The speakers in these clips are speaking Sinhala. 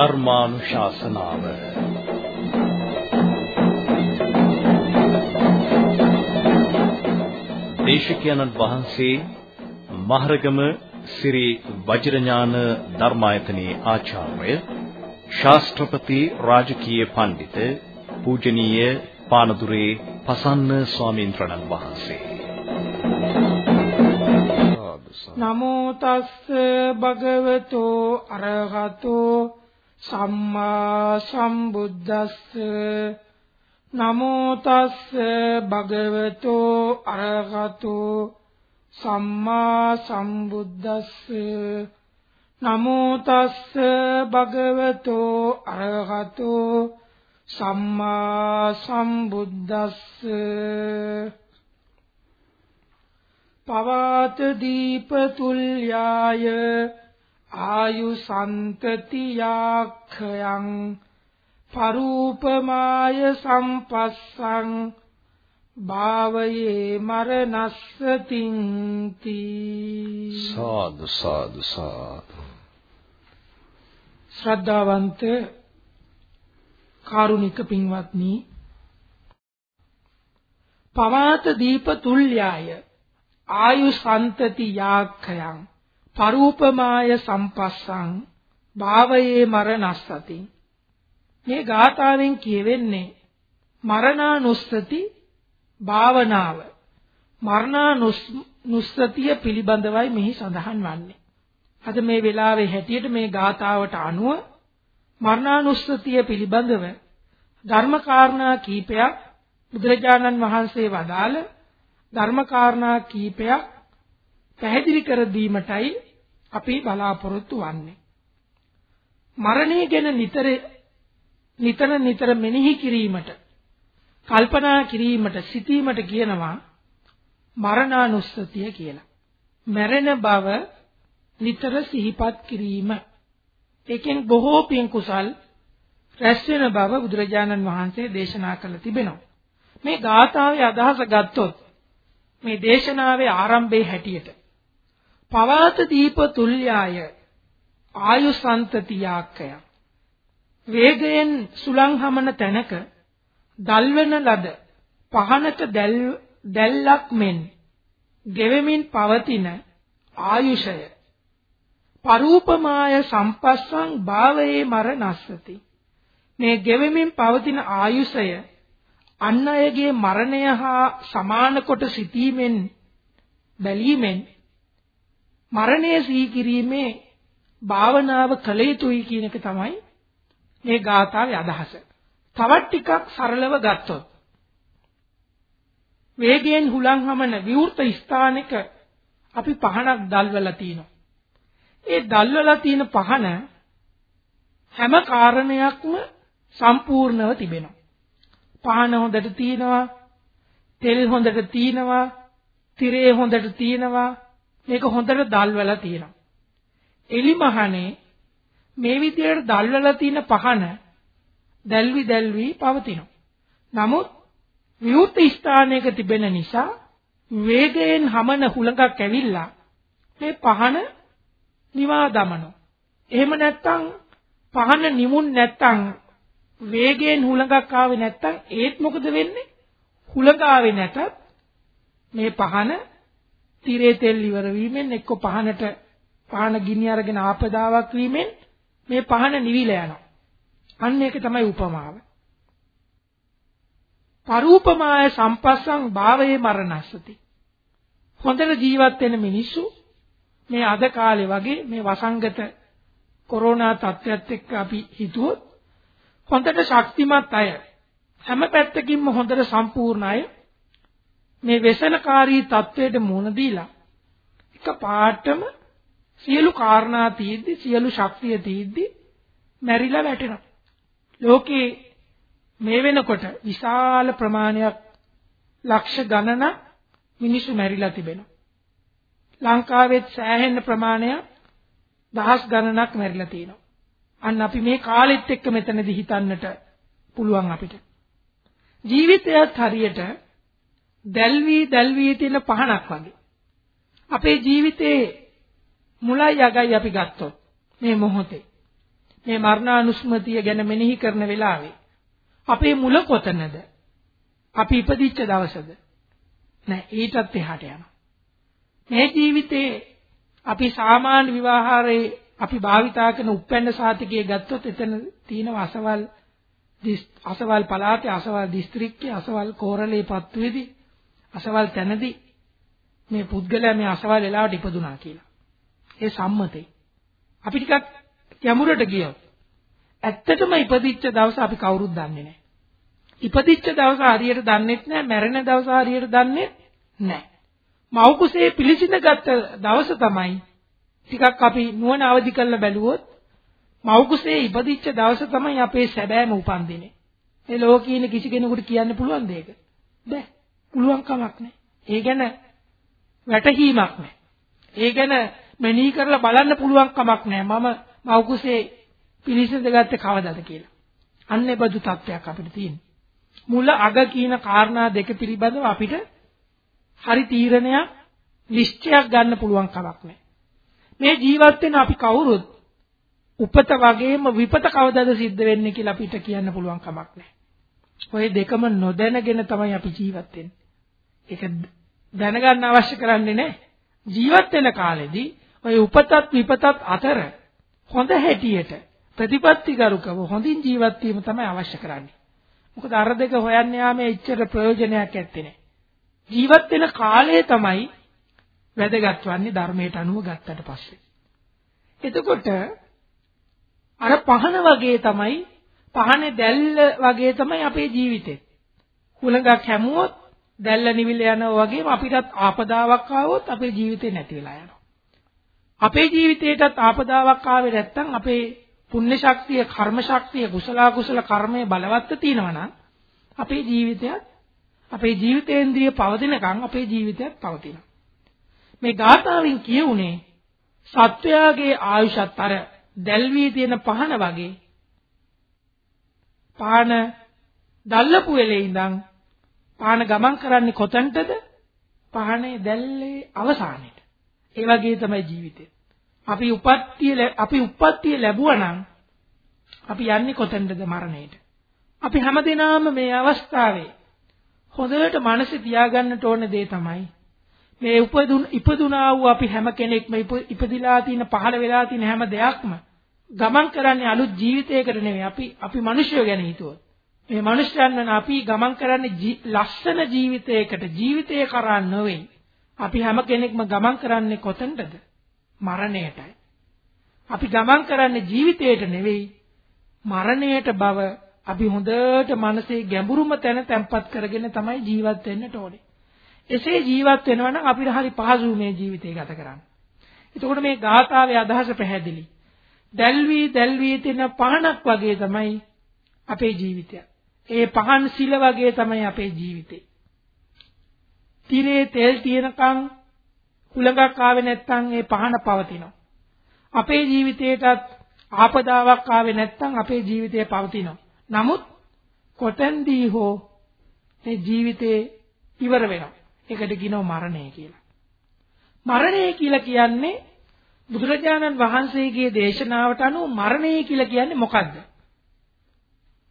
ධර්මානුශාසනාව. දේශකයන්න් වහන්සේ මහරගම ශ්‍රී වජිරඥාන ධර්මායතනයේ ආචාර්ය ශාස්ත්‍රපති රාජකීය පඬිත පූජනීය පානදුරේ පසන්න ස්වාමීන් වහන්සේ. නමෝ තස්ස භගවතෝ අරහතෝ සම්මා සම්බුද්දස්ස නමෝ තස්ස භගවතෝ අරහතෝ සම්මා සම්බුද්දස්ස නමෝ තස්ස භගවතෝ අරහතෝ සම්මා සම්බුද්දස්ස පවාත දීප තුල්යාය ආයු සන්තතියාඛයන් පරූපමාය සම්පස්සං භාවයේ මරණස්සතින් සාදු සාදු සාදු. ශ්‍රද්ධාවන්ත කාරුණික පින්වත්නි පවාත දීප තුල්යාය ආයු සන්තති යාක්ඛයන් පරූපමාය සම්පස්සං භාවයේ මරණස්සති. මේ ගාථාවෙන් කියවෙන්නේ මරණානුස්සති භාවනාව. මරණානුස්සතිය පිළිබඳවයි මෙහි සඳහන් වන්නේ. අද මේ වෙලාවේ හැටියට මේ ගාථාවට අනුව මරණානුස්සතිය පිළිබඳව ධර්මකාරණා කීපයක් බුදුරජාණන් වහන්සේ වදාළ ධර්මකාරණා කීපයක් පැහැදිලි කර දීමටයි අපි බලාපොරොත්තු වන්නේ. මරණය ගැන නිතර නිතර නිතර මෙනෙහි කිරීමට කල්පනා කිරීමට සිටීමට කියනවා මරණානුස්සතිය කියලා. මැරෙන බව නිතර සිහිපත් කිරීම. ඒකෙන් බොහෝ පින් කුසල් රැස් වෙන බව බුදුරජාණන් වහන්සේ දේශනා කළ තිබෙනවා. මේ ගාථාවේ අදහස ගත්තොත් මේ දේශනාවේ ආරම්භයේ හැටියට පවාත දීප තුල්යාය. ආයුසන්තතියාක්කය වේගයෙන් සුලං හමන තැනක දල්වන ලද පහනක දැල්ලක් මෙන් ගෙවෙමින් පවතින ආයුෂය. පරූපමාය සම්පස්සං භාවයේ මරණස්සති මේ ගෙවෙමින් පවතින ආයුෂය අන් අයගේ මරණය හා සමාන කොට සිටීමෙන් බැලීමෙන් මරණය සිහි කිරීමේ භාවනාව කළ යුතුයි කියන එක තමයි මේ ගාථාවේ අදහස. තවත් ටිකක් සරලව ගත්තොත් වේගයෙන් හුලං හමන විවෘත ස්ථානයක අපි පහනක් දැල්වලා තිනවා. ඒ දැල්වලා තියෙන පහන හැම කාරණයක්ම සම්පූර්ණව තිබෙනවා. පහන හොඳට තියෙනවා, තෙල් හොඳට තියෙනවා, තිරේ හොඳට තියෙනවා. මේක හොඳට දැල්වලා තියෙනවා. එලිමහනේ මේ විදිහට දැල්වලා තියෙන පහන දැල්වි දැල්වි පවතිනවා. නමුත් විවුර්ත ස්ථානයක තිබෙන නිසා වේගයෙන් හමන හුලඟක් ඇවිල්ලා මේ පහන නිවා දමනවා. එහෙම නැත්නම් පහන නිමුන් නැත්නම් වේගයෙන් හුලඟක් ආවේ නැත්නම් ඒත් මොකද වෙන්නේ? හුලඟ ආවේ නැතත් මේ පහන තිරේ තෙල් ඉවර වීමෙන් එක්ක පහනට පහන ගිනි අරගෙන ආපදාවක් වීමෙන් මේ පහන නිවිලා යනවා. අන්න ඒක තමයි උපමාව. පරූපමාය සම්පස්සං භාවයේ මරණස්සති. හොඳට ජීවත් වෙන මිනිස්සු මේ අද කාලේ වගේ මේ වසංගත කොරෝනා තත්ත්වයක් එක්ක අපි හිතුවොත් හොඳට ශක්තිමත් අය හැම පැත්තකින්ම හොඳට සම්පූර්ණ අය මේ වෙසනකාරී තත්වයට මුහුණ දීලා එක පාටම සියලු කාරණා තීද්දි සියලු ශක්තිය තීද්දි මැරිලා වැටෙනවා. ලෝකේ මේ වෙනකොට විශාල ප්‍රමාණයක් ලක්ෂ ගණන මිනිස්සු මැරිලා තිබෙනවා. ලංකාවෙත් සෑහෙන ප්‍රමාණයක් දහස් ගණනක් මැරිලා තියෙනවා. අන්න අපි මේ කාලෙත් එක්ක මෙතනදී හිතන්නට පුළුවන් අපිට. ජීවිතයත් හරියට දැල්වි දැල්වි තියෙන පහනක් වගේ. අපේ ජීවිතේ මුලයි යගයි අපි ගත්තොත් මේ මොහොතේ මේ මරණානුස්මතිය ගැන මෙනෙහි කරන වෙලාවේ අපේ මුල කොතනද? අපි ඉපදිච්ච දවසද? නෑ ඊටත් එහාට යනවා. මේ ජීවිතේ අපි සාමාන්‍ය විවාහාරේ අපි භාවිතා කරන උප්පැන්න සාතිකයේ ගත්තොත් එතන තියෙන අසවල් අසවල් පළාතේ අසවල් දිස්ත්‍රික්කයේ අසවල් කෝරළේ පත්තුවේදී අසවල් තැනදී මේ පුද්ගලයා මේ අසවල් වෙලාවට ඉපදුනා කියලා. ඒ සම්මතේ. අපි ටිකක් යමුරට ගියොත් ඇත්තටම ඉපදිච්ච දවස අපි කවුරුත් දන්නේ නැහැ. ඉපදිච්ච දවස හරියට දන්නෙත් නැහැ, මැරෙන දවස හරියට දන්නේ නැහැ. මව් කුසේ පිළිසිඳගත් දවස තමයි ටිකක් අපි නුවණ අවදි කරලා බැලුවොත් මව් කුසේ ඉපදිච්ච දවස තමයි අපේ සැබෑම උපන්දිනේ. ඒ ලෝකීන කිසි කෙනෙකුට කියන්න පුළුවන් දෙයක. බෑ. පුළුවන් කමක් නැහැ. ඒ ගැන වැටහීමක් නැහැ. ඒ ගැන මෙනෙහි කරලා බලන්න පුළුවන් කමක් නැහැ. මම මව් කුසේ පිළිසඳගත්තේ කවදද කියලා. අන්න ඒ බඳු තත්ත්වයක් අපිට තියෙනවා. මුල අග කියන කාරණා දෙක පිළිබඳව අපිට හරි තීරණයක් නිශ්චයක් ගන්න පුළුවන් කමක් නැහැ. මේ ජීවත් වෙන අපි කවුරුත් උපත වගේම විපත කවදාද සිද්ධ වෙන්නේ කියලා අපිට කියන්න පුළුවන් කමක් නැහැ. ඔය දෙකම නොදැනගෙන තමයි අපි ජීවත් වෙන්නේ. ඒක දැනගන්න අවශ්‍ය කරන්නේ නැහැ. ජීවත් වෙන කාලෙදී ඔය උපතත් විපතත් අතර හොඳ හැටියට ප්‍රතිපත්තිකරුකව හොඳින් ජීවත් වීම තමයි අවශ්‍ය කරන්නේ. මොකද අර දෙක හොයන්න යාමේ ඉච්ඡර ප්‍රයෝජනයක් ඇත්තේ නැහැ. ජීවත් වෙන කාලය තමයි වැදගත් වන්නේ ධර්මයට අනුව ගත්තට පස්සේ. එතකොට අර පහන වගේ තමයි පහනේ දැල්ල වගේ තමයි අපේ ජීවිතේ. හුලඟක් හැමුවොත් දැල්ල නිවිල යනවා වගේම අපිටත් ආපදාවක් ආවොත් අපේ ජීවිතේ නැති වෙලා යනවා. අපේ ජීවිතේටත් ආපදාවක් ආවේ නැත්නම් අපේ පුණ්‍ය ශක්තිය, කර්ම ශක්තිය, කුසල කුසල කර්මයේ බලවත් තියෙනවා නම් අපේ ජීවිතයත් අපේ ජීවිතේන්ද්‍රිය පවතිනකන් අපේ ජීවිතයත් පවතිනවා. මේ ගාථාවෙන් කියුනේ සත්වයාගේ ආයුෂත් අර දැල්වී තියෙන පහන වගේ පාන දැල්ලපු වෙලේ ඉඳන් පාන ගමන් කරන්නේ කොතනටද? පහනේ දැල්ලේ අවසානෙට. ඒ වගේ තමයි ජීවිතේ. අපි උපත්තිය අපි උපත්තිය ලැබුවා නම් අපි යන්නේ කොතැනද මරණයට. අපි හැමදෙනාම මේ අවස්ථාවේ හොඳට මනසේ තියාගන්නට ඕන දේ තමයි මේ උපදුන ඉපදුනා වූ අපි හැම කෙනෙක්ම ඉපදිලා තියෙන පහළ වෙලා තියෙන හැම දෙයක්ම ගමන් කරන්නේ අලුත් ජීවිතයකට නෙවෙයි අපි අපි මිනිස්සුયો ගැන හිතුවොත් මේ මිනිස්යන් වෙන අපි ගමන් කරන්නේ ලස්සන ජීවිතයකට ජීවිතය කරා නෙවෙයි අපි හැම කෙනෙක්ම ගමන් කරන්නේ කොතනටද මරණයටයි අපි ගමන් කරන්නේ ජීවිතයට නෙවෙයි මරණයට බව අපි හොඳට මනසේ ගැඹුරුම තැන තැම්පත් කරගෙන තමයි ජීවත් වෙන්නට ඕනේ. එසේ ජීවත් වෙනවා නම් අපිට හරි පහසු මේ ජීවිතය ගත කරන්න. එතකොට මේ ගාථාවේ අදහස පැහැදිලි. දැල්වි දැල්වි තියෙන පහනක් වගේ තමයි අපේ ජීවිතය. ඒ පහන් සිල වගේ තමයි අපේ ජීවිතේ. තිරේ තෙල් තියෙනකන් කුලඟක් ආවේ නැත්නම් ඒ පහන පවතිනවා. අපේ ජීවිතේටත් ආපදාවක් ආවේ නැත්නම් අපේ ජීවිතය පවතිනවා. නමුත් කොතෙන්දී හෝ මේ ජීවිතේ ඉවර වෙනවා. ඒකට කියනවා මරණය කියලා. මරණය කියලා කියන්නේ බුදුරජාණන් වහන්සේගේ දේශනාවට අනුව මරණය කියලා කියන්නේ මොකද්ද?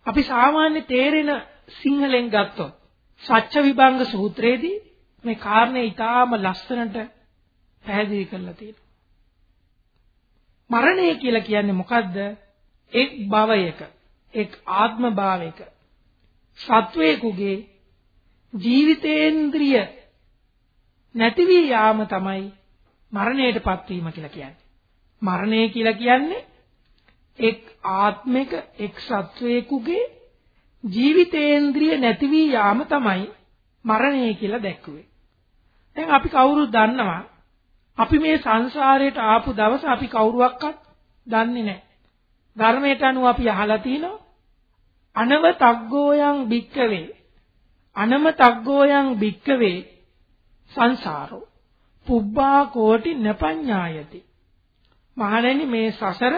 අපි සාමාන්‍ය තේරෙන සිංහලෙන් ගත්තොත් සත්‍ය විභංග සූත්‍රයේදී මේ කාරණේ ඊටාම ලස්සනට පැහැදිලි කරලා තියෙනවා. මරණය කියලා කියන්නේ මොකද්ද? එක් භවයක, එක් ආත්ම භාවයක සත්වයකගේ ජීවිතේන්ද්‍රිය නැති වී යාම තමයි මරණයටපත් වීම කියලා කියන්නේ. මරණය කියලා කියන්නේ එක් ආත්මික එක් සත්වයකගේ ජීවිතේන්ද්‍රිය නැති වී යාම තමයි මරණය කියලා දැක්කුවේ. දැන් අපි කවුරුත් දන්නවා අපි මේ සංසාරයට ආපු දවස අපි කවුරුවක්වත් දන්නේ නැහැ. ධර්මයට අනුව අපි අහලා තිනවා අනවතග්ගෝයන් භික්කවේ අනමතග්ගෝයන් භික්කවේ සංසාරෝ පුබ්බා කෝටි නපඤ්ඤායති මහණෙනි මේ සසර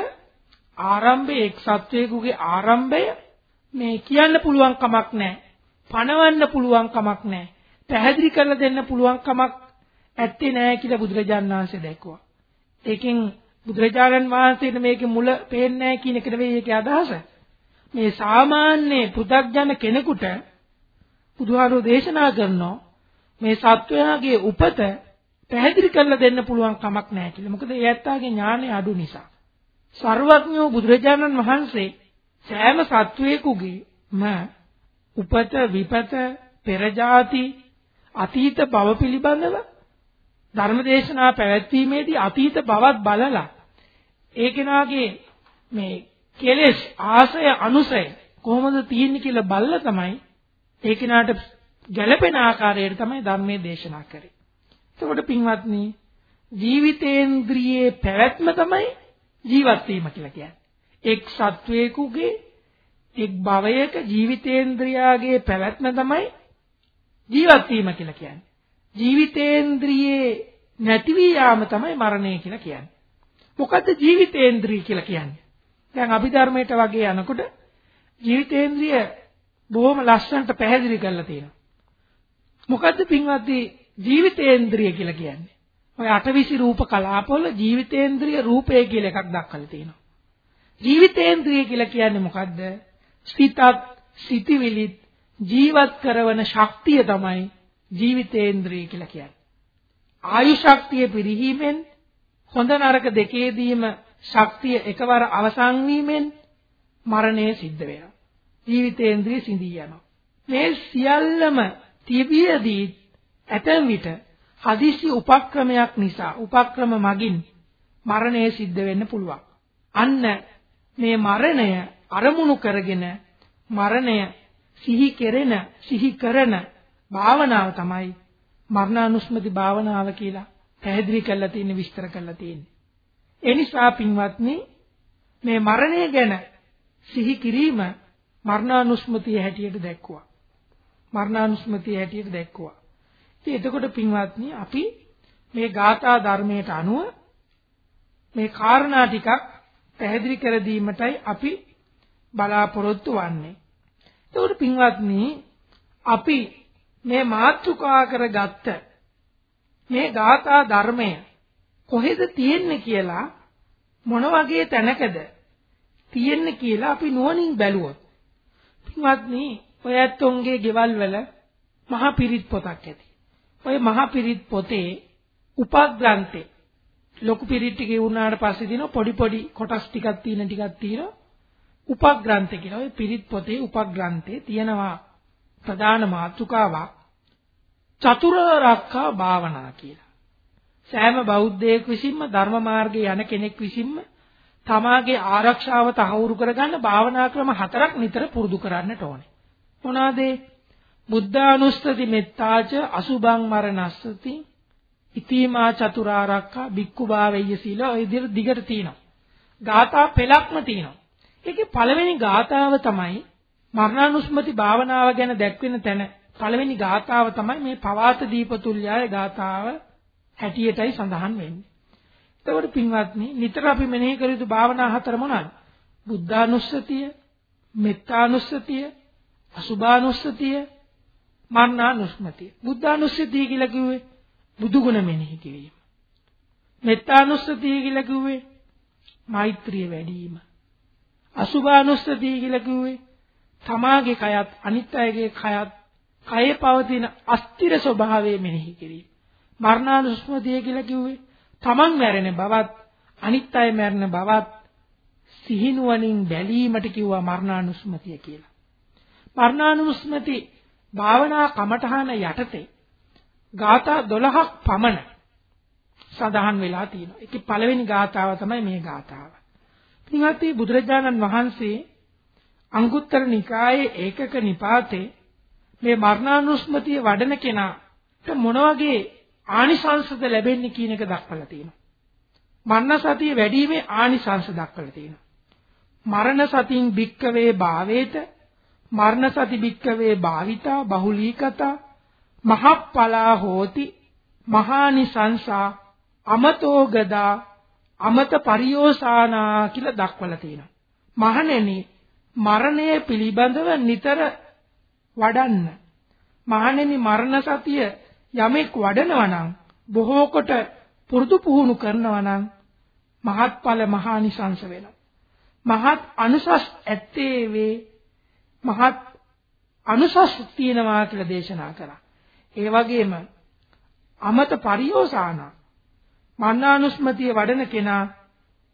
ආරම්භයේ එක් සත්වයකගේ ආරම්භය මේ කියන්න පුළුවන් කමක් නැහැ පණවන්න පුළුවන් කමක් නැහැ පැහැදිලි කරලා දෙන්න පුළුවන් කමක් ඇත්තේ නැහැ කියලා බුදුරජාණන් වහන්සේ දැක්වුවා. ඒකෙන් බුදුරජාණන් වහන්සේට මේකේ මුල පේන්නේ නැහැ කියන එක නෙවෙයි ඒකේ අදහස. මේ සාමාන්‍ය පෘථග්ජන කෙනෙකුට බුදුහාරෝ දේශනා කරනවා මේ සත්වයාගේ උපත පැහැදිලි කරලා දෙන්න පුළුවන් කමක් නැහැ කියලා. මොකද ඒ ඇත්තාගේ ඥානය අඩු නිසා. සර්වඥෝ බුදුරජාණන් වහන්සේ සෑම සත්වයකගේම උපත විපත පෙර જાති අතීත භව පිළිබඳව ධර්මදේශනා පැවැත්වීමේදී අතීත භවත් බලලා ඒ කෙනාගේ මේ කෙලෙස් ආසය අනුසය කොහොමද තියෙන්නේ කියලා බලලා තමයි ඒ කෙනාට ගැළපෙන ආකාරයට තමයි ධර්මයේ දේශනා කරේ. එතකොට පින්වත්නි ජීවිතේන්ද්‍රියේ පැවැත්ම තමයි ජීවත් වීම කියලා කියන්නේ. එක් සත්වයකගේ එක් භවයක ජීවිතේන්ද්‍රයාගේ පැවැත්ම තමයි ජීවත් වීම කියලා කියන්නේ. ජීවිතේන්ද්‍රියේ නැති වී යාම තමයි මරණය කියලා කියන්නේ. මොකද්ද ජීවිතේන්ද්‍රිය කියලා කියන්නේ? දැන් අභිධර්මයට වගේ යනකොට ජීවිතේන්ද්‍රිය බොහොම ලස්සනට පැහැදිලි කරලා තියෙනවා. මොකද්ද පින්වත්නි ජීවිතේන්ද්‍රිය කියලා කියන්නේ? ඔය අටවිසි රූප කලාපවල ජීවිතේන්ද්‍රිය රූපය කියලා එකක් දක්වලා තියෙනවා. ජීවිතේන්ද්‍රිය කියලා කියන්නේ මොකද්ද? සිතත් සිටිවිලිත් ජීවත් කරන ශක්තිය තමයි ජීවිතේන්ද්‍රිය කියලා කියන්නේ. ආයු ශක්තිය පිරිහීමෙන් හොඳ නරක දෙකේදීම ශක්තිය එකවර අවසන් වීමෙන් මරණය සිද්ධ වෙනවා. ජීවිතේන්ද්‍රිය සිඳී යනවා. මේ සියල්ලම තිබියදී ඇතැම් විට හදිසි උපක්‍රමයක් නිසා උපක්‍රම මගින් මරණය සිද්ධ වෙන්න පුළුවන්. අන්න මේ මරණය අරමුණු කරගෙන මරණය සිහි කෙරෙන සිහි කරන භාවනාව තමයි මරණානුස්මති භාවනාව කියලා පැහැදිලි කරලා තියෙන විස්තර කරලා තියෙන්නේ. ඒ නිසා පින්වත්නි මේ මරණය ගැන සිහි කිරීම මරණානුස්මතිය හැටියට දැක්කුවා. මරණානුස්මතිය හැටියට දැක්කුවා. ඉතින් එතකොට පින්වත්නි අපි මේ ගාථා ධර්මයට අනුව මේ කාරණා ටිකක් පැහැදිලි කර දීමටයි අපි බලාපොරොත්තු වෙන්නේ. එතකොට පින්වත්නි අපි මේ මාතෘකා කරගත්ත මේ ගාථා ධර්මය කොහෙද තියෙන්නේ කියලා මොන වගේ තැනකද තියෙන්නේ කියලා අපි නුවණින් බැලුවොත් පින්වත්නි ඔය ඇත්තොන්ගේ ගෙවල් වල මහා පිරිත් පොතක් ඇති. ඔය මහා පිරිත් පොතේ උපග්‍රන්ථේ ලොකු පිරිත් ටික වුණාට පස්සේ දින පොඩි පොඩි කොටස් ටිකක් තියෙන ටිකක් තියෙනවා. උපග්‍රන්ථ කියලා. ඔය පිරිත් පොතේ උපග්‍රන්ථේ තියෙනවා ප්‍රධාන මාතෘකාවක් චතුරාර්යකා භාවනා කියලා. සෑම බෞද්ධයෙක් විසින්ම ධර්ම මාර්ගයේ යන කෙනෙක් විසින්ම තමාගේ ආරක්ෂාව තහවුරු කරගන්න භාවනා ක්‍රම හතරක් නිතර පුරුදු කරන්නට ඕනේ. මොනවාද? බුද්ධානුස්සති මෙත්තාච අසුභං මරණස්සති ඉතිමා චතුරාර්යකා බික්කු භාවෙය්‍ය සීල ඔය විදිහට දිගට තියෙනවා. ගාථා පෙළක්ම තියෙනවා. ඒකේ පළවෙනි ගාථාව තමයි මරණානුස්මති භාවනාව ගැන දැක්වෙන තැන පළවෙනි ගාථාව තමයි මේ පවාත දීපතුල්‍යය ගාථාව හැටියටයි සඳහන් වෙන්නේ. එතකොට පින්වත්නි නිතර අපි මෙනෙහි කළ යුතු භාවනා හතර මොනවාද? බුද්ධානුස්සතිය, මෙත්තානුස්සතිය, අසුභානුස්සතිය, මරණානුස්මතිය. බුද්ධානුස්සතිය කියලා කිව්වේ බුදුගුණ මෙනෙහි කිරීම. මෙත්තානුස්සතිය කියලා කිව්වේ මෛත්‍රිය වැඩි වීම. අසුභානුස්සතිය කියලා කිව්වේ තමාගේ කයත් අනිත් අයගේ කයත් කයේ පවතින අස්තිර ස්වභාවය මෙනෙහි කිරීම. මරණානුස්මතිය කියලා කිව්වේ තමන් මැරෙන බවත් අනිත් අය මැරෙන බවත් සිහිනුවණින් බැලීමට කිව්වා මරණානුස්මතිය කියලා. මරණානුස්මති භාවනා කමඨහන යටතේ ගාථා 12ක් පමණ සඳහන් වෙලා තියෙනවා. ඒකේ පළවෙනි ගාථාව තමයි මේ ගාථාව. පින්වත්නි බුදුරජාණන් වහන්සේ අංගුත්තර නිකායේ ඒකක නිපාතේ මේ මරණානුස්මතිය වඩන කෙනාට මොන වගේ ආනිසංසද ලැබෙන්නේ කියන එක දක්වලා තියෙනවා. මරණ සතිය වැඩිීමේ ආනිසංස දක්වලා තියෙනවා. මරණ සතින් භික්කවේ භාවේත මරණ සති භික්කවේ භාවිතා බහුලීකතා මහප්පලා හෝති මහානිසංසා අමතෝ ගදා අමත පරියෝසානා කියලා දක්වලා තියෙනවා. මහණෙනි මරණය පිළිබඳව නිතර වඩන්න. මහණෙනි මරණ සතිය යමෙක් වඩනවා නම් බොහෝ කොට පුරුදු පුහුණු කරනවා නම් මහත්ඵල මහානිසංස වෙනවා. මහත් අනුසස් ඇත්තේ වේ මහත් අනුසස් තියෙනවා කියලා දේශනා කරා. ඒ වගේම අමත පරියෝසාන මන්නානුස්මතිය වඩන කෙනා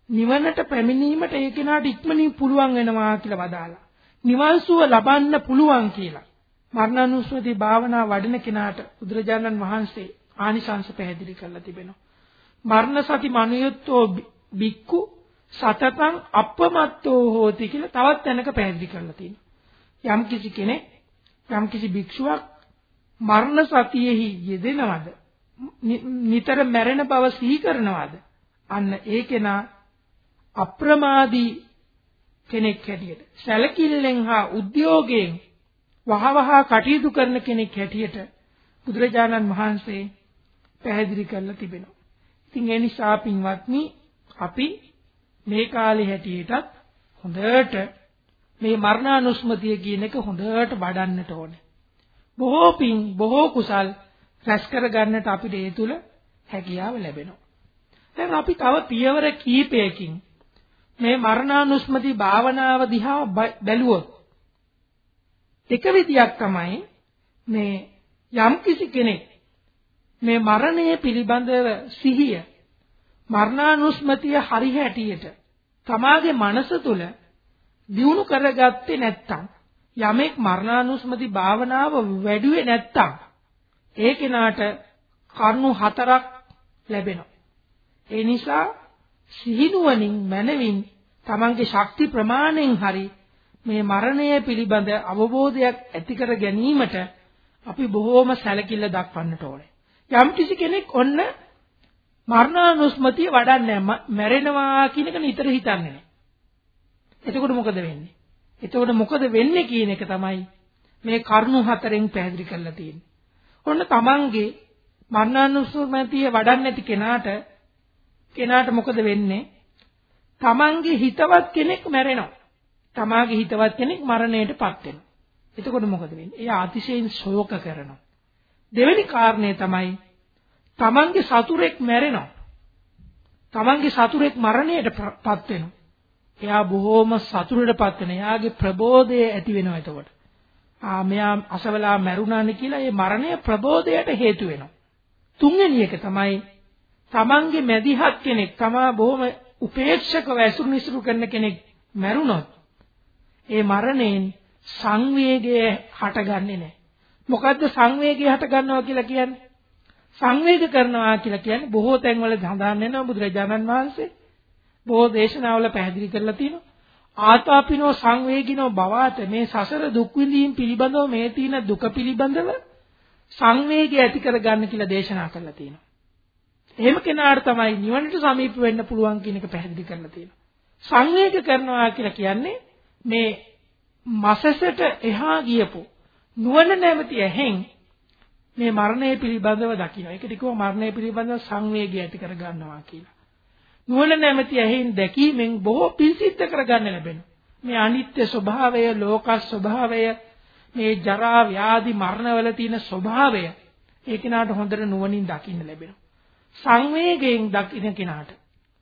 නිවනට පැමිණීමට ඒ කෙනාට ඉක්මනින් පුළුවන් වෙනවා කියලා වදාලා. නිවන් සුව ලබන්න පුළුවන් කියලා. මරණානුස්මති භාවනා වඩන කෙනාට බුදුරජාණන් වහන්සේ ආනිසංස පැහැදිලි කරලා තිබෙනවා. මරණ සති මනුයුත්තෝ බික්කු සතතං අපමත්තෝ හෝති කියලා තවත් තැනක පැහැදිලි කරලා තියෙනවා. යම් කිසි කෙනෙක් යම් කිසි භික්ෂුවක් මරණ සතියෙහි යෙදෙනවද නිතර මැරෙන බව සිහි කරනවද අන්න ඒ කෙනා අප්‍රමාදී කෙනෙක් හැටියට සැලකිල්ලෙන් හා උද්‍යෝගයෙන් වහවහ කටයුතු කරන කෙනෙක් හැටියට බුදුරජාණන් වහන්සේ පැහැදිලි කරලා තිබෙනවා. ඉතින් ඒ නිසා පින්වත්නි අපි මේ කාලේ හැටියටත් හොඳට මේ මරණානුස්මතිය කියන එක හොඳට වඩන්නට ඕනේ. බොහෝ පින් බොහෝ කුසල් රැස් කර ගන්නට අපිට ඒ තුල හැකියාව ලැබෙනවා. දැන් අපි තව පියවර කීපයකින් මේ මරණානුස්මති භාවනාව දිහා බැලුවොත් එක විදියක් තමයි මේ යම් කිසි කෙනෙක් මේ මරණය පිළිබඳව සිහිය මරණානුස්මතිය හරි හැටියට තමාගේ මනස තුල දියුණු කරගත්තේ නැත්තම් යමෙක් මරණානුස්මති භාවනාව වැඩුවේ නැත්තම් ඒ කෙනාට කරුණු හතරක් ලැබෙනවා. ඒ නිසා සිහිනුවණින් මනවින් තමන්ගේ ශක්ති ප්‍රමාණයෙන් හරි මේ මරණය පිළිබඳ අවබෝධයක් ඇති කර ගැනීමට අපි බොහෝම සැලකිල්ල දක්වන්නට ඕනේ. යම් කිසි කෙනෙක් ඔන්න මරණානුස්මතිය වඩන්නේ මැරෙනවා කියන එක නිතර හිතන්නේ නැහැ. එතකොට මොකද වෙන්නේ? එතකොට මොකද වෙන්නේ කියන එක තමයි මේ කරුණු හතරෙන් පැහැදිලි කරලා තියෙන්නේ. ඔන්න තමන්ගේ මරණානුස්මතිය වඩන්නේ නැති කෙනාට කෙනාට මොකද වෙන්නේ? තමන්ගේ හිතවත් කෙනෙක් මැරෙනවා. තමාගේ හිතවත් කෙනෙක් මරණයටපත් වෙනවා. එතකොට මොකද වෙන්නේ? එයා අතිශයින් ශෝක කරනවා. දෙවෙනි කාරණය තමයි තමන්ගේ සතුරෙක් මැරෙනවා. තමන්ගේ සතුරෙක් මරණයටපත් වෙනවා. එයා බොහෝම සතුටටපත් වෙන. එයාගේ ප්‍රබෝධය ඇති වෙනවා එතකොට. ආ මෙයා අසවලා මැරුණානේ කියලා ඒ මරණය ප්‍රබෝධයට හේතු වෙනවා. තුන්වෙනි එක තමයි තමන්ගේ මැදිහත් කෙනෙක් තමා බොහොම උපේක්ෂකව ඇසුරු නිසුරු කරන කෙනෙක් මැරුණොත් ඒ මරණයෙන් සංවේගය හටගන්නේ නැහැ. මොකද්ද සංවේගය හටගන්නවා කියලා කියන්නේ? සංවේග කරනවා කියලා කියන්නේ බොහෝ තැන්වල සඳහන් වෙනවා බුදුරජාණන් වහන්සේ බොහෝ දේශනාවල පැහැදිලි කරලා තියෙනවා. ආතාපිනෝ සංවේගිනෝ බවාත මේ සසර දුක් විඳීම් පිළිබඳව මේ තියෙන දුක පිළිබඳව සංවේගය ඇති කරගන්න කියලා දේශනා කරලා තියෙනවා. එහෙම කෙනාට තමයි නිවනට සමීප වෙන්න පුළුවන් කියන එක පැහැදිලි කරලා තියෙනවා. සංවේග කරනවා කියලා කියන්නේ මේ මසසට එහා ගියපු නුවණ නැමැති ඇහෙන් මේ මරණය පිළිබඳව දකින්න. ඒකට කිව්ව මරණය පිළිබඳව සංවේගය ඇති කර ගන්නවා කියලා. නුවණ නැමැති ඇහෙන් දැකීමෙන් බොහෝ පිසිද්ධ කරගන්න ලැබෙනවා. මේ අනිත්‍ය ස්වභාවය, ලෝක ස්වභාවය, මේ ජරා ව්‍යාධි මරණවල තියෙන ස්වභාවය ඒ කෙනාට හොඳට නුවණින් දකින්න ලැබෙනවා. සංවේගයෙන් දකින්න කෙනාට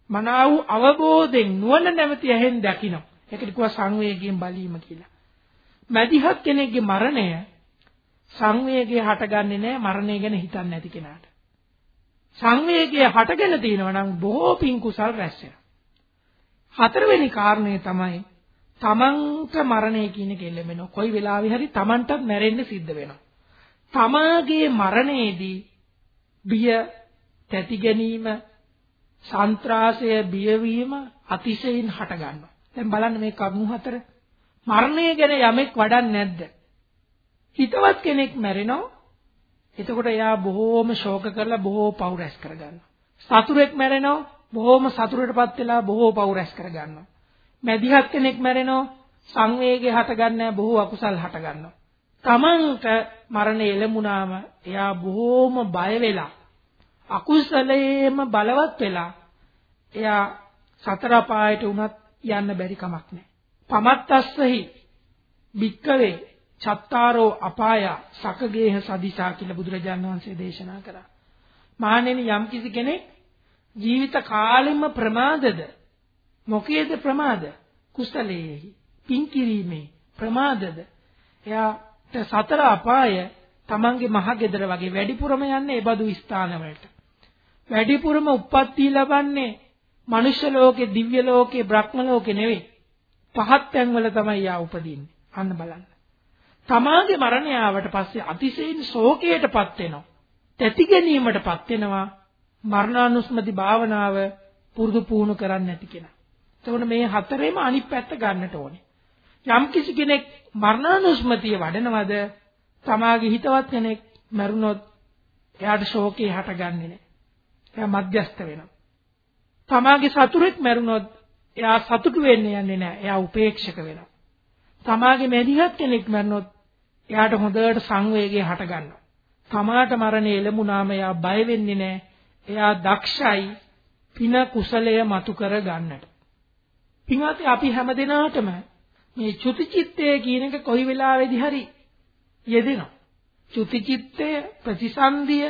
මනාව අවබෝධයෙන් නුවණ නැමැති ඇහෙන් දකින්න. ඒකට කිව්වා සංවේගයෙන් බලීම කියලා. මැදිහත් කෙනෙක්ගේ මරණය සංවේගය හටගන්නේ නැහැ මරණය ගැන හිතන්නේ නැති කෙනාට. සංවේගය හටගෙන තියෙනවා නම් බොහෝ පින් කුසල් රැස් වෙනවා. හතරවෙනි කාරණය තමයි තමන්ට මරණය කියන එක එළඹෙනවා. කොයි වෙලාවෙ හරි තමන්ටත් මැරෙන්න සිද්ධ වෙනවා. තමාගේ මරණයේදී බිය, තැති ගැනීම, සන්ත්‍රාසය, බියවීම අතිශයින් හට ගන්නවා. දැන් බලන්න මේ කරුණු හතර. මරණය ගැන යමෙක් වඩන්නේ නැද්ද? හිතවත් කෙනෙක් මැරෙනවා. එතකොට එයා බොහෝම ශෝක කරලා බොහෝ පව් රැස් කරගන්නවා. සතුරෙක් මැරෙනවා. බොහෝම සතුටටපත් වෙලා බොහෝ පව් රැස් කරගන්නවා. මැදිහත් කෙනෙක් මැරෙනවා. සංවේගය හටගන්නේ බොහෝ අකුසල් හටගන්නවා. තමන්ට මරණය එළඹුණාම එයා බොහෝම බය වෙලා අකුසලයේම බලවත් වෙලා එයා සතර පායට උනත් යන්න බැරි කමක් නැහැ. පමත්තස්සහි භික්කවේ චත්තාරෝ අපාය සකගේහ සදිසා කියලා බුදුරජාණන් වහන්සේ දේශනා කරා. මහණෙනි යම් කිසි කෙනෙක් ජීවිත කාලෙම ප්‍රමාදද? මොකේද ප්‍රමාද? කුසලයේහි. පින් කිරීමේ ප්‍රමාදද? එයාට සතර අපාය තමන්ගේ මහගෙදර වගේ වැඩිපුරම යන්නේ ඒ බඳු ස්ථානවලට. වැඩිපුරම උප්පත්ති ලබන්නේ මනුෂ්‍ය ලෝකේ, දිව්‍ය ලෝකේ, බ්‍රහ්ම ලෝකේ නෙවෙයි. පහත් තැන්වල තමයි යා උපදින්නේ. අන්න බලන්න. තමාගේ මරණය ආවට පස්සේ අතිශයින් ශෝකයටපත් වෙනවා. තැති ගැනීමටපත් වෙනවා. මරණානුස්මති භාවනාව පුරුදු පුහුණු කරන්නේ නැති කෙනා. එතකොට මේ හතරේම අනිත් පැත්ත ගන්නට ඕනේ. යම් කිසි කෙනෙක් මරණානුස්මතිය වඩනවද තමාගේ හිතවත් කෙනෙක් මරුණොත් එයාට ශෝකේ හටගන්නේ නැහැ. එයා මධ්‍යස්ත වෙනවා. තමාගේ සතුරෙක් මරුණොත් එයා සතුටු වෙන්න යන්නේ නැහැ. එයා උපේක්ෂක වෙනවා. තමාගේ මැදිහත් කෙනෙක් මරුණොත් එයාට හොඳට සංවේගය හට ගන්නවා. තමාට මරණය එළඹුණාම එයා බය වෙන්නේ නැහැ. එයා දක්ෂයි පින කුසලය මතු කර ගන්නට. පින්වත් අපි හැමදෙනාටම මේ චුතිචිත්තය කියන එක කොයි වෙලාවෙදි හරි යෙදෙනවා. චුතිචිත්තය ප්‍රතිසන්දිය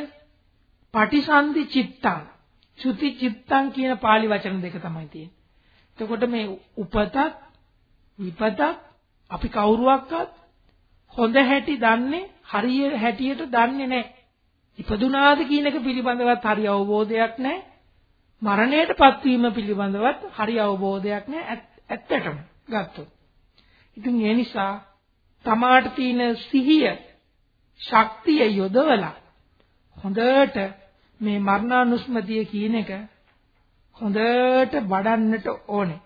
පටිසන්ධි චිත්තං චුති චිත්තං කියන pāli වචන දෙක තමයි තියෙන්නේ. එතකොට මේ උපතක් විපතක් අපි කවුරුවක්වත් හොඳ හැටි දන්නේ හරිය හැටියට දන්නේ නැහැ. ඉපදුනාද කියන එක පිළිබඳවත් හරි අවබෝධයක් නැහැ. මරණයටපත් වීම පිළිබඳවත් හරි අවබෝධයක් නැහැ. ඇත්තටම ගත්තොත්. ඉතින් ඒ නිසා තමාට තියෙන සිහිය ශක්තිය යොදවලා හොඳට මේ මරණානුස්මතිය කියන එක හොඳට වඩන්නට ඕනේ.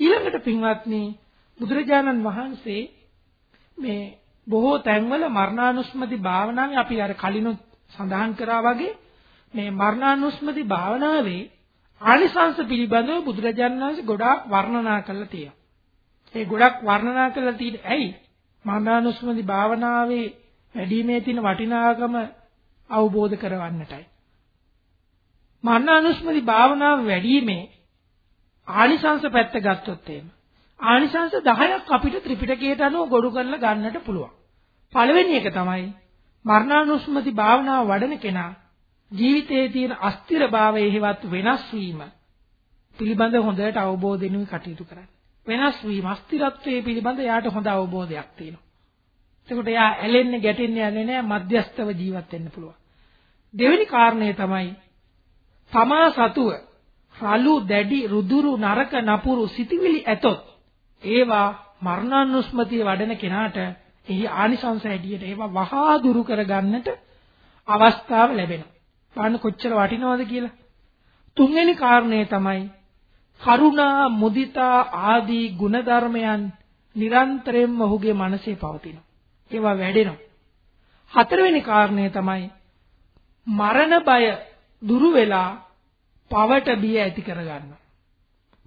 ඊළඟට පින්වත්නි බුදුරජාණන් වහන්සේ මේ බොහෝ තැන්වල මරණානුස්මති භාවනාවේ අපි අර කලිනුත් සඳහන් කරා වගේ මේ මරණානුස්මති භාවනාවේ ආනිසංස පිළිබඳව බුදුරජාණන් වහන්සේ ගොඩාක් වර්ණනා කරලා තියෙනවා. ඒ ගොඩක් වර්ණනා කරලා තියෙන්නේ ඇයි? මරණානුස්මති භාවනාවේ වැඩිමේ තියෙන වටිනාකම අවබෝධ කරවන්නටයි. මරණානුස්මති භාවනාව වැඩිීමේ ආනිසංස පැත්ත ගත්තොත් එහෙම ආනිසංස 10ක් අපිට ත්‍රිපිටකයට අනුව ගොඩ කරලා ගන්නට පුළුවන්. පළවෙනි එක තමයි මරණානුස්මති භාවනාව වඩන කෙනා ජීවිතයේ තියෙන අස්තිරභාවය හේවත් වෙනස් වීම පිළිබඳ හොඳට අවබෝධෙනුයි කටයුතු කරන්න. වෙනස් වීම අස්තිරත්වයේ පිළිබඳ යාට හොඳ අවබෝධයක් තියෙනවා. එතකොට එයා ඇලෙන්නේ ගැටෙන්නේ යන්නේ නැහැ මධ්‍යස්තව ජීවත් වෙන්න පුළුවන්. දෙවෙනි කාරණය තමයි තමා සතුව රළු දැඩි රුදුරු නරක නපුරු සිටිවිලි ඇතොත් ඒවා මරණානුස්මතිය වඩන කෙනාට එහි ආනිසංස හැටියට ඒවා වහා දුරු කරගන්නට අවස්ථාව ලැබෙනවා. බලන්න කොච්චර වටිනවද කියලා. තුන්වෙනි කාරණය තමයි කරුණා මුදිතා ආදී ගුණධර්මයන් නිරන්තරයෙන්ම ඔහුගේ මනසේ පවතිනවා. ඒවා වැඩෙනවා. හතරවෙනි කාරණය තමයි මරණ බය දුරු වෙලා පවට බිය ඇති කරගන්නවා.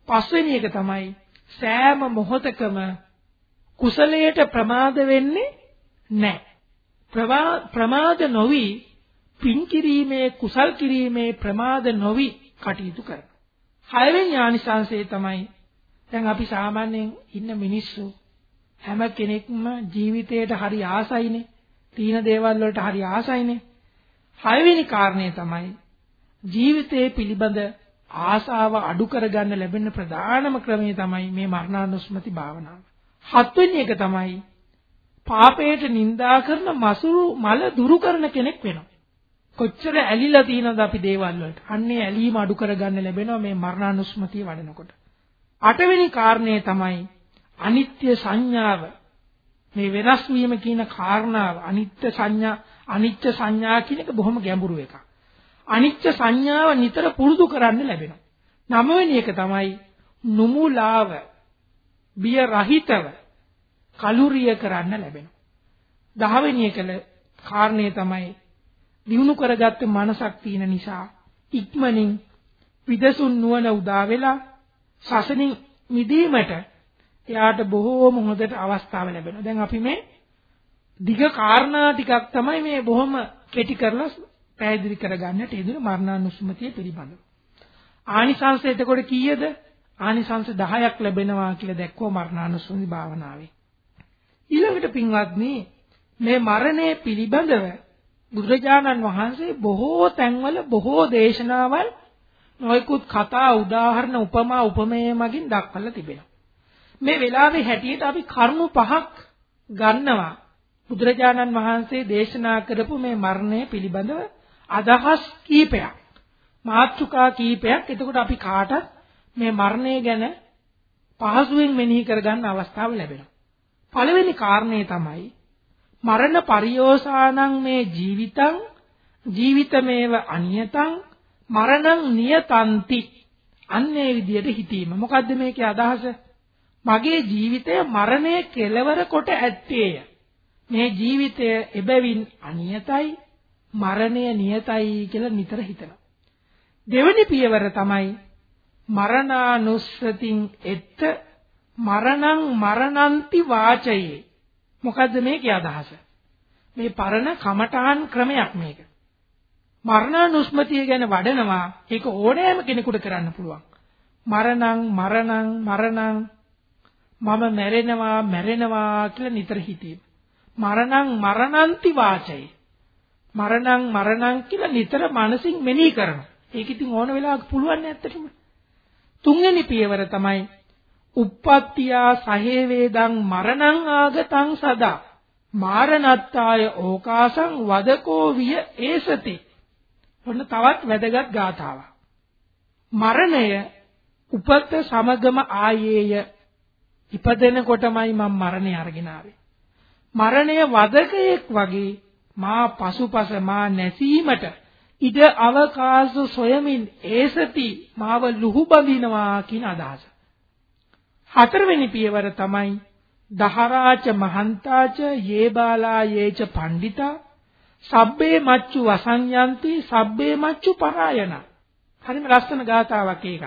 පස්වෙනි එක තමයි සෑම මොහොතකම කුසලයට ප්‍රමාද වෙන්නේ නැහැ. ප්‍රමාද නොවි පින් කිරීමේ කුසල් කිරීමේ ප්‍රමාද නොවි කටයුතු කරනවා. හයවෙනි ආනිසංසය තමයි දැන් අපි සාමාන්‍යයෙන් ඉන්න මිනිස්සු හැම කෙනෙක්ම ජීවිතයට හරි ආසයිනේ. තීන දේවල් වලට හරි ආසයිනේ. හයවෙනි කාරණය තමයි ජීවිතයේ පිළිබඳ ආසාව අඩු කරගන්න ලැබෙන ප්‍රධානම ක්‍රමය තමයි මේ මරණානුස්මති භාවනාව. හත්වෙනි එක තමයි පාපයට නිඳා කරන මසුරු මල දුරු කරන කෙනෙක් වෙනවා. කොච්චර ඇලිලා තියෙනවද අපි දේවල් වලට. අන්නේ ඇලීම අඩු කරගන්න ලැබෙනවා මේ මරණානුස්මතිය වඩනකොට. අටවෙනි කාරණය තමයි අනිත්‍ය සංඥාව මේ වෙනස් වීම කියන කාරණාව අනිත්‍ය සංඥා අනිත්‍ය සංඥා කියන එක බොහොම ගැඹුරු එකක්. අනිත්‍ය සංඥාව නිතර පුරුදු කරන්න ලැබෙනවා. නවවෙනි එක තමයි නුමුලාව බිය රහිතව කලුරිය කරන්න ලැබෙනවා. දහවෙනි එකල කාරණේ තමයි දිනු කරගත්ත මනසක් තියෙන නිසා ඉක්මනින් විදසුන් නුවණ උදා වෙලා සසනින් මිදීමට එයාට බොහෝම හොඳට අවස්ථාව ලැබෙනවා. දැන් අපි මේ දිග කාරණා ටිකක් තමයි මේ බොහොම කෙටි කරලා පැහැදිලි කරගන්නට යෙදුණු මරණානුස්මතිය පිළිබඳව. ආනිසංස එතකොට කීයද? ආනිසංස 10ක් ලැබෙනවා කියලා දැක්වුවා මරණානුස්මති භාවනාවේ. ඊළඟට පින්වත්නි මේ මරණය පිළිබඳව බුදුරජාණන් වහන්සේ බොහෝ තැන්වල බොහෝ දේශනාවල් නොයෙකුත් කතා උදාහරණ උපමා උපමේය මගින් දක්වලා තිබෙනවා. මේ වෙලාවේ හැටියට අපි කරුණු පහක් ගන්නවා. බුදුරජාණන් වහන්සේ දේශනා කරපු මේ මරණය පිළිබඳව අදහස් කීපයක්. මාත්‍රිකා කීපයක්. එතකොට අපි කාටත් මේ මරණය ගැන පහසුවෙන් මෙනෙහි කරගන්න අවස්ථාව ලැබෙනවා. පළවෙනි කාරණේ තමයි මරණ පරියෝසානං මේ ජීවිතං ජීවිතමේව අනියතං මරණං නියතಂತಿ අන්නේ විදියට හිතීම. මොකද්ද මේකේ අදහස? මගේ ජීවිතය මරණය කෙලවර කොට ඇත්තේය. මේ ජීවිතය එබැවින් අනියතයි මරණය නියතයි කියලා නිතර හිතනවා. දෙවෙනි පියවර තමයි මරණානුස්සතින් එත්ත මරණං මරණන්ති වාචයේ. මොකද්ද මේකේ අදහස? මේ පරණ කමඨාන් ක්‍රමයක් මේක. මරණානුස්මතිය ගැන වඩනවා ඒක ඕනෑම කෙනෙකුට කරන්න පුළුවන්. මරණං මරණං මරණං මම මැරෙනවා මැරෙනවා කියලා නිතර හිතීම. මරණං මරණන්ති වාචයේ. මරණං මරණං කියලා නිතර මනසින් මෙනෙහි කරනවා. ඒක ඉතින් ඕන වෙලාවක පුළුවන් නැත්තටම තුන්වෙනි පියවර තමයි uppattiya sahe vedang maranang ආගතං සදා. මාරණත්තාය ඕකාසං වදකෝ විය ඒසති. ඔන්න තවත් වැදගත් ගාථාවක්. මරණය උපත සමගම ආයේය. ඉපදෙනකොටමයි මම මරණය අරගෙන ආවේ. මරණය වදකයෙක් වගේ මා පසුපස මා නැසීමට ඉඩ අවකාශ සොයමින් ඒසති මාව ලුහු බඳිනවා කියන අදහස. හතරවෙනි පියවර තමයි දහරාච මහන්තාච යේබාලා යේච පණ්ඩිතා සබ්බේ මච්චු වසඤ්ඤන්ති සබ්බේ මච්චු පරායන. හරිම ලස්සන ගාතාවක් ඒකක්.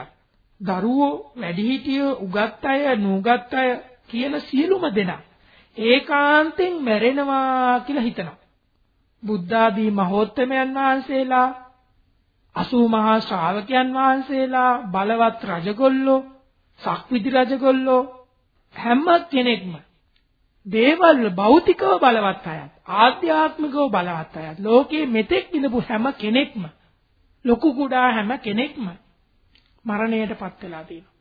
දරුවෝ වැඩිහිටියෝ උගත් අය නුගත් අය කියන සියලුම දෙනා ඒකාන්තෙන් මැරෙනවා කියලා හිතනවා. බුද්ධාදී මහෝත්තමයන් වහන්සේලා 80 මහා ශ්‍රාවකයන් වහන්සේලා බලවත් රජගොල්ලෝ සක්විති රජගොල්ලෝ හැම කෙනෙක්ම දේවල් භෞතිකව බලවත් අයත් ආධ්‍යාත්මිකව බලවත් අයත් ලෝකයේ මෙතෙක් ඉඳපු හැම කෙනෙක්ම ලොකු කුඩා හැම කෙනෙක්ම මරණයටපත් වෙලා තියෙනවා.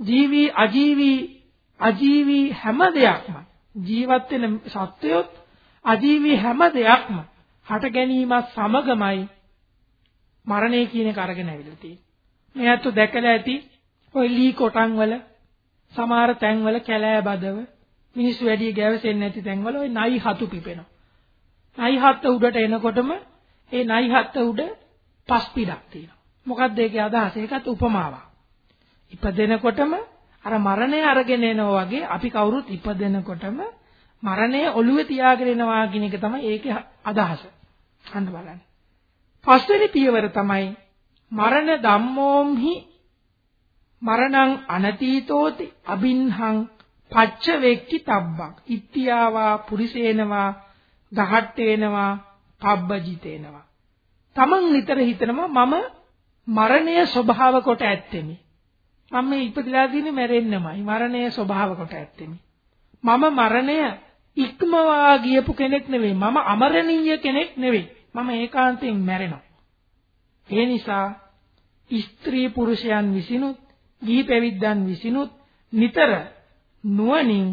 ජීවි අජීවි අජීවි හැම දෙයක්ම ජීවත් වෙන සත්වයොත් අජීවි හැම දෙයක්ම හට ගැනීමත් සමගමයි මරණය කියන එක අරගෙන ඇවිල්ලා තියෙන්නේ. මේ අතු දැකලා ඇති ওই ලී කොටන් වල සමහර තැන්වල කැලෑ බදව මිනිස්සු වැඩි ගැවසෙන්නේ නැති තැන්වල ওই නයි හතු පිපෙනවා. නයි හත්ත උඩට එනකොටම ඒ නයි හත්ත උඩ පස් පිටක් තියෙනවා. මොකක්ද ඒකේ අදහස? ඒකත් උපමාවක්. ඉපදෙනකොටම අර මරණය අරගෙන එනවා වගේ අපි කවුරුත් ඉපදෙනකොටම මරණය ඔළුවේ තියාගෙන එනවා කියන එක තමයි ඒකේ අදහස. අන්න බලන්න. පස්වෙනි පියවර තමයි මරණ ධම්මෝම්හි මරණං අනතීතෝති අබින්හං පච්ච වෙක්කි තබ්බං ඉත්‍යාවා පුරිසේනවා ගහට්ටේනවා පබ්බජිතේනවා. තමන් නිතර හිතනවා මම මරණය ස්වභාව කොට ඇත්තෙමි. මම මේ ඉපදලා තියෙන්නේ මැරෙන්නමයි. මරණය ස්වභාව කොට ඇත්තෙමි. මම මරණය ඉක්මවා ගියපු කෙනෙක් නෙවෙයි. මම අමරණීය කෙනෙක් නෙවෙයි. මම ඒකාන්තයෙන් මැරෙනවා. ඒ නිසා ස්ත්‍රී පුරුෂයන් විසිනුත් ගිහි පැවිද්දන් විසිනුත් නිතර නුවණින්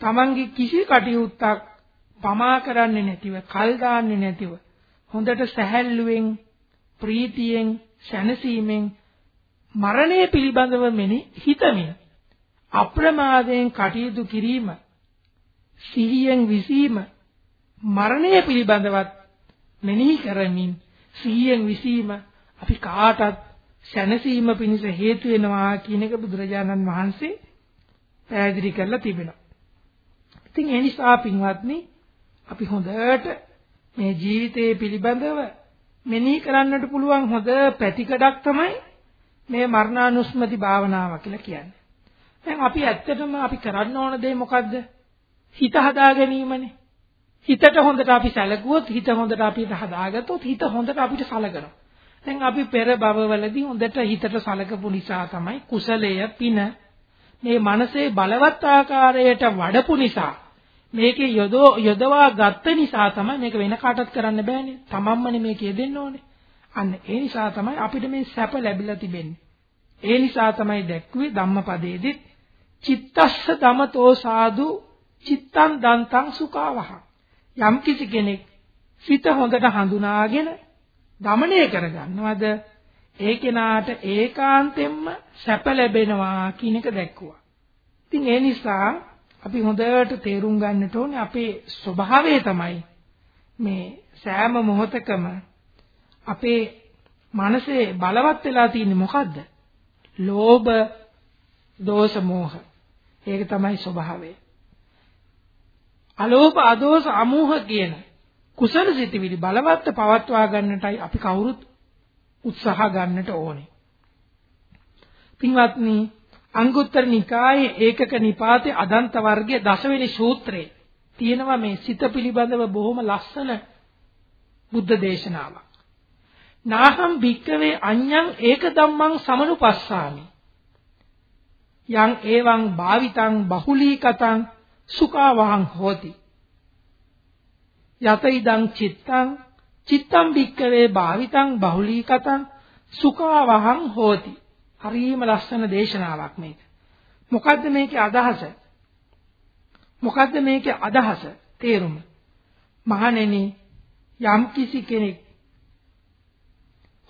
තමන්ගේ කිසි කටයුත්තක් පමා කරන්නේ නැතිව කල් දාන්නේ නැතිව හොඳට සැහැල්ලුවෙන් ප්‍රීතියෙන් සැනසීමෙන් මරණය පිළිබඳව මෙනි හිතමින් අප්‍රමාදයෙන් කටයුතු කිරීම සිහියෙන් විසීම මරණය පිළිබඳවත් මෙනෙහි කරමින් සිහියෙන් විසීම අපි කාටත් සැනසීම පිණිස හේතු වෙනවා කියන එක බුදුරජාණන් වහන්සේ පැහැදිලි කරලා තිබෙනවා. ඉතින් ඒ නිසා පින්වත්නි අපි හොඳට මේ ජීවිතයේ පිළිබඳව මෙනෙහි කරන්නට පුළුවන් හොඳ පැතිකඩක් තමයි මේ මරණානුස්මති භාවනාව කියලා කියන්නේ. දැන් අපි ඇත්තටම අපි කරන්න ඕන දේ මොකද්ද? හිත හදා ගැනීමනේ. හිතට හොඳට අපි සැලකුවොත් හිත හොඳට අපිට හදාගත්තොත් හිත හොඳට අපිට සලකනවා. දැන් අපි පෙර භවවලදී හොඳට හිතට සලකපු නිසා තමයි කුසලය පින මේ මනසේ බලවත් ආකාරයට වඩපු නිසා මේකේ යොදෝ යොදවා ගත්ත නිසා තමයි මේක වෙන කාටවත් කරන්න බෑනේ. තමන්මනේ මේක යෙදෙන්න ඕනේ. අන්න ඒ නිසා තමයි අපිට මේ සැප ලැබිලා තිබෙන්නේ. ඒ නිසා තමයි දැක්ුවේ ධම්මපදයේදීත් චිත්තස්ස දමතෝ සාදු චිත්තං දන්තං සුඛාවහ යම් කිසි කෙනෙක් සිත හොඳට හඳුනාගෙන দমনය කරගන්නවද ඒ කෙනාට ඒකාන්තයෙන්ම සැප ලැබෙනවා කියන එක දැක්කුවා. ඉතින් ඒ නිසා අපි හොඳට තේරුම් ගන්නට ඕනේ අපේ ස්වභාවය තමයි මේ සෑම මොහොතකම අපේ මනසේ බලවත් වෙලා තියෙන්නේ මොකද්ද? ලෝභ, දෝෂ, මෝහ. ඒක තමයි ස්වභාවය. අලෝභ, අදෝෂ, අමෝහ කියන කුසල සිතිවිලි බලවත් පවත්වා ගන්නටයි අපි කවුරුත් උත්සාහ ගන්නට ඕනේ. පින්වත්නි අංගුත්තර නිකායේ ඒකක නිපාතේ අදන්ත වර්ගයේ දසවෙනි සූත්‍රයේ තියෙනවා මේ සිත පිළිබඳව බොහොම ලස්සන බුද්ධ දේශනාවක්. නාහම් භික්කවේ අඤ්ඤං ඒක ධම්මං සමනුපස්සාමි. යං එවං භාවිතං බහුලීකතං සුඛාවහං හෝති. යත ඉදං චිත්තං චිත්තං භික්කවේ භාවිතං බහුලීකතං සුඛාවහං හෝති. හරිම ලස්සන දේශනාවක් මේක. මොකද්ද මේකේ අදහස? මොකද්ද මේකේ අදහස? තේරුම. මහණෙනි යම් කිසි කෙනෙක්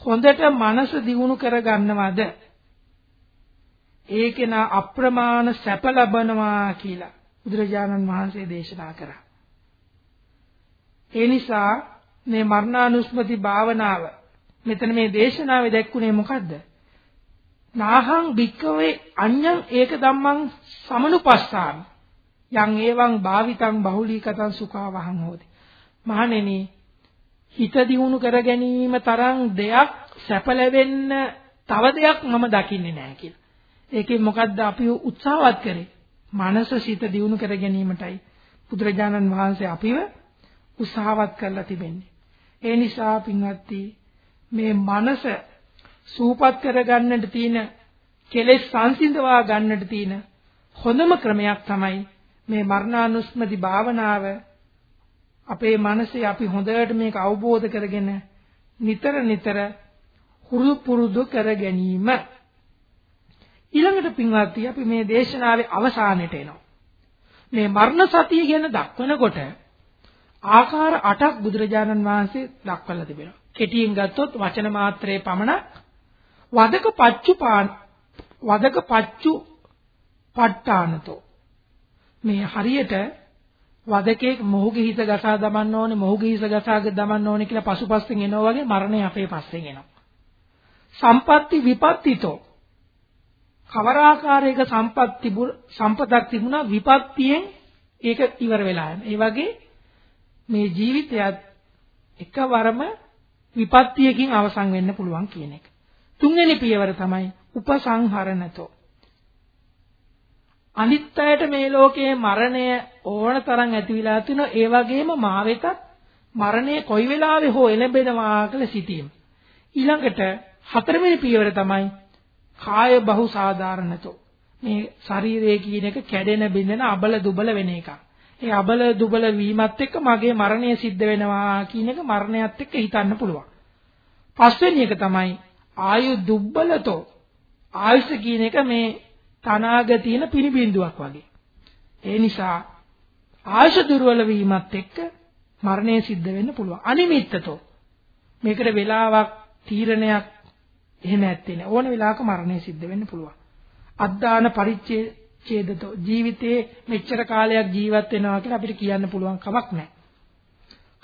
හොඳට මනස දියුණු කරගන්නවද ඒකේන අප්‍රමාණ සැප ලබනවා කියලා බුදුරජාණන් වහන්සේ දේශනා කරා. ඒ නිසා මේ මරණානුස්මති භාවනාව මෙතන මේ දේශනාවේ දැක්ුණේ මොකද්ද? නාහං භික්කවේ අඤ්ඤං ඒක ධම්මං සමනුපස්සාමි. යං ඒවං භාවිතං බහුලීකතං සුඛාවහං හෝති. මහණෙනි හිත දියුණු කර ගැනීම තරම් දෙයක් සැප ලැබෙන්න තව දෙයක් මම දකින්නේ නැහැ කියලා. ඒකෙන් මොකද්ද අපි උත්සාහවත් කරේ? මනස සිත දියුණු කර ගැනීමටයි බුදුරජාණන් වහන්සේ අපිව උත්සාහවත් කරලා තිබෙන්නේ. ඒ නිසා පින්වත්නි මේ මනස සූපත් කරගන්නට තියෙන කෙලෙස් සංසිඳවා ගන්නට තියෙන හොඳම ක්‍රමයක් තමයි මේ මරණානුස්මති භාවනාව අපේ මනසේ අපි හොඳට මේක අවබෝධ කරගෙන නිතර නිතර හුරු පුරුදු කර ගැනීම ඊළඟට පින්වත්නි අපි මේ දේශනාවේ අවසානයට එනවා. මේ මරණ සතිය ගැන දක්වනකොට ආකාර 8ක් බුදුරජාණන් වහන්සේ දක්වලා තිබෙනවා. කෙටියෙන් ගත්තොත් වචන මාත්‍රයේ පමණක් වදක පච්චුපාන වදක පච්චු ප ဋ ාණතෝ මේ හරියට වදකෙක් මොහුගේ හිස ගසා දමන්න ඕනේ මොහුගේ හිස ගසාගෙන දමන්න ඕනේ කියලා පසුපස්සෙන් එනවා වගේ මරණය අපේ පස්සෙන් එනවා. සම්පatti විපත්තිතෝ. කවර ආකාරයක සම්පත් සම්පතක් තිබුණා විපත්තියෙන් ඒක ඉවර වෙලා යන. ඒ වගේ මේ ජීවිතයත් එකවරම විපත්තියකින් අවසන් වෙන්න පුළුවන් කියන එක. තුන්වෙනි පියවර තමයි උපසංහරණතෝ අනිත් අයට මේ ලෝකයේ මරණය ඕන තරම් ඇති වෙලා තිනවා ඒ වගේම මා වෙතත් මරණය කොයි වෙලාවෙ හෝ එළඹෙනවා කියලා සිටීම ඊළඟට හතරවෙනි පියවර තමයි කාය බහු සාධාරණතෝ මේ ශරීරය කියන එක කැඩෙන බිඳෙන අබල දුබල වෙන එකක්. ඒ අබල දුබල වීමත් එක්ක මගේ මරණය සිද්ධ වෙනවා කියන එක මරණයත් එක්ක හිතන්න පුළුවන්. පස්වෙනි එක තමයි ආයු දුබ්බලතෝ. ආයුෂ කියන එක මේ තනාග තියෙන පිළිබිඳුවක් වගේ. ඒ නිසා ආශ දුර්වල වීමත් එක්ක මරණය සිද්ධ වෙන්න පුළුවන්. අනිමිත්තතෝ. මේකට වෙලාවක් තීරණයක් එහෙම නැත්තේ නෑ. ඕන වෙලාවක මරණය සිද්ධ වෙන්න පුළුවන්. අද්දාන පරිච්ඡේදතෝ ජීවිතේ මෙච්චර කාලයක් ජීවත් වෙනවා කියලා අපිට කියන්න පුළුවන් කමක් නැහැ.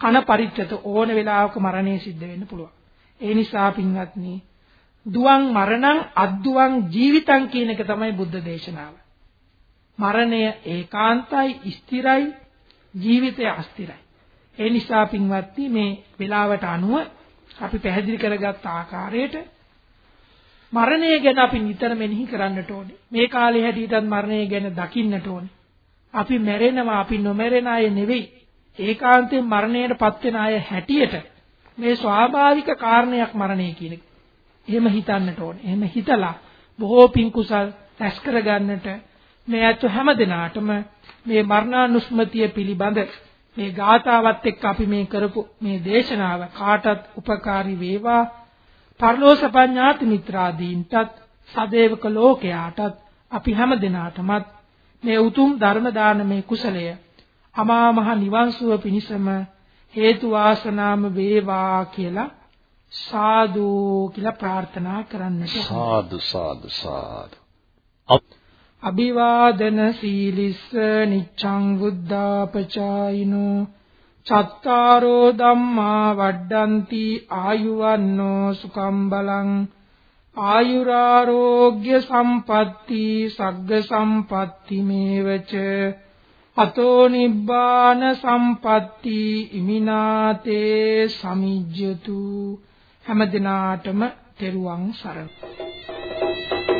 කන පරිච්ඡේද ඕන වෙලාවක මරණය සිද්ධ වෙන්න පුළුවන්. ඒ නිසා පින්වත්නි දුවන් මරණං අද්දුවන් ජීවිතං කියන එක තමයි බුද්ධ දේශනාව. මරණය ඒකාන්තයි ස්ථිරයි ජීවිතය අස්ථිරයි. ඒ නිසා පින්වත්නි මේ වෙලාවට අනුව අපි පැහැදිලි කරගත් ආකාරයට මරණය ගැන අපි නිතර මෙනෙහි කරන්නට ඕනේ. මේ කාලේ හැටියටත් මරණය ගැන දකින්නට ඕනේ. අපි මැරෙනවා අපි නොමැරෙන අය නෙවෙයි. ඒකාන්තයෙන් මරණයටපත් වෙන අය හැටියට මේ ස්වාභාවික කාරණයක් මරණය කියන එක. එහෙම හිතන්නට ඕනේ. එහෙම හිතලා බොහෝ පින් කුසල් රැස් කරගන්නට මේ අත හැම දිනාටම මේ මරණානුස්මතිය පිළිබඳ මේ ගාථාවත් එක්ක අපි මේ කරපු මේ දේශනාව කාටත් උපකාරී වේවා පරලෝසපඤ්ඤාති මිත්‍රාදීන්ටත් සදේවක ලෝකයාටත් අපි හැම දිනාටමත් මේ උතුම් ධර්ම දානමේ කුසලය අමා මහ නිවන් සුව පිණිසම හේතු වාසනාම වේවා කියලා සාදු කියලා ප්‍රාර්ථනා කරන්නට සාදු සාදු සාදු. අභිවාදන සීලිස්ස නිච්ඡං බුද්ධාපචායිනෝ චත්තාරෝ ධම්මා වඩ්ඩಂತಿ ආයුවන්නෝ සුකම් බලං ආයුරාෝග්‍ය සම්පatti සග්ග සම්පatti මේවච අතෝ නිබ්බාන සම්පatti ඉමිනාතේ සමිජ්ජතු හැම දිනාටම තෙරුවන් සරණයි.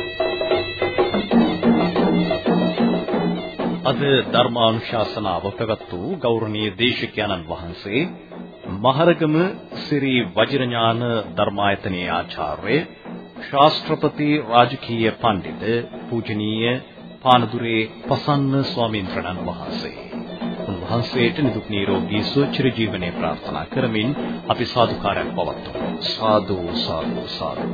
අද ධර්මානුශාසනාව පැවැත් වූ ගෞරවනීය දේශකයන්න් වහන්සේ මහරගම ශ්‍රී වජිරඥාන ධර්මායතනයේ ආචාර්ය ශාස්ත්‍රපති රාජකීය පඬිත පූජනීය පානදුරේ පසන්න ස්වාමීන් වහන්සේ. උන්වහන්සේට නිදුක් නිරෝගී සුවචිර ජීවනයේ ප්‍රාර්ථනා කරමින් අපි සාදුකාරයක් පවත්වමු. සාදු සාදු සාදු.